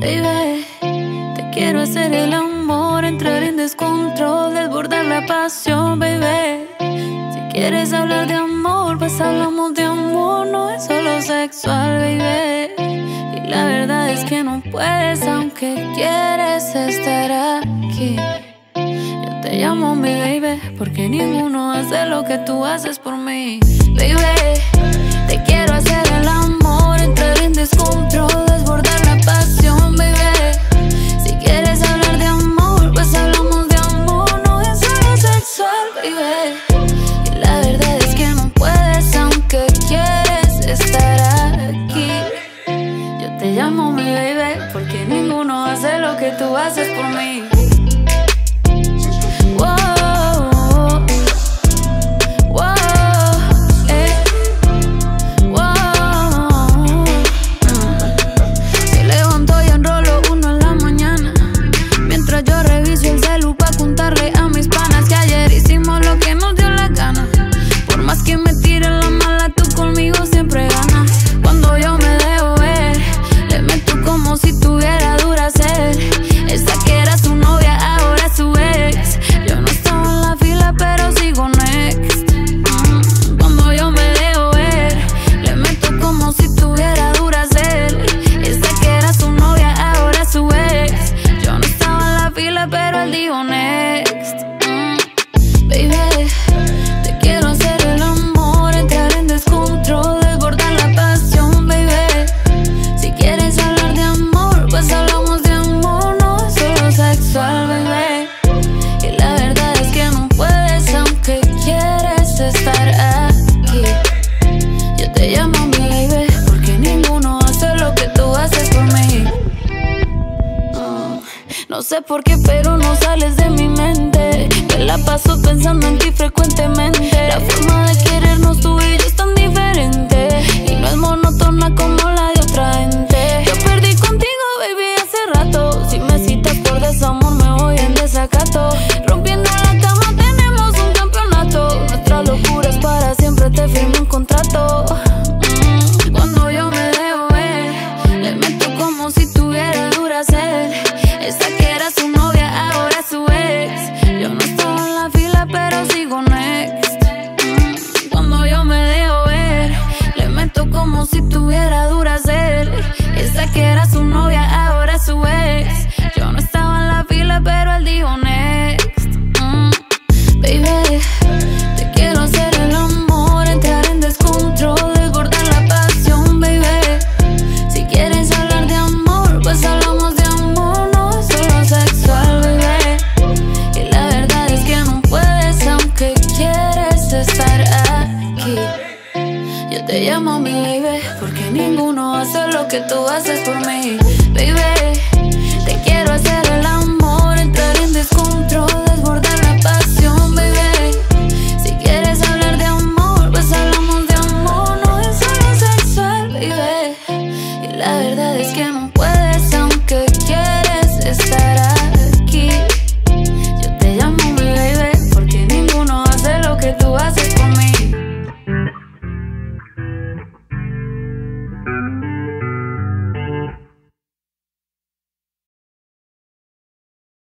Baby, te quiero hacer el amor, entrar en descontrol, desbordar la pasión, baby. Si quieres hablar de amor, pues hablamos de amor, no es solo sexual, baby. Y la verdad es que no puedes, aunque quieres estar aquí. Yo te llamo mi baby, porque ninguno hace lo que tú haces por mí, baby. haces por mí. perdido No sé por qué, pero no sales de mi mente. Que la paso pensando en ti frecuentemente. La forma de querernos tú y yo es tan diferente. porque ninguno hace lo que tú haces por mí, baby.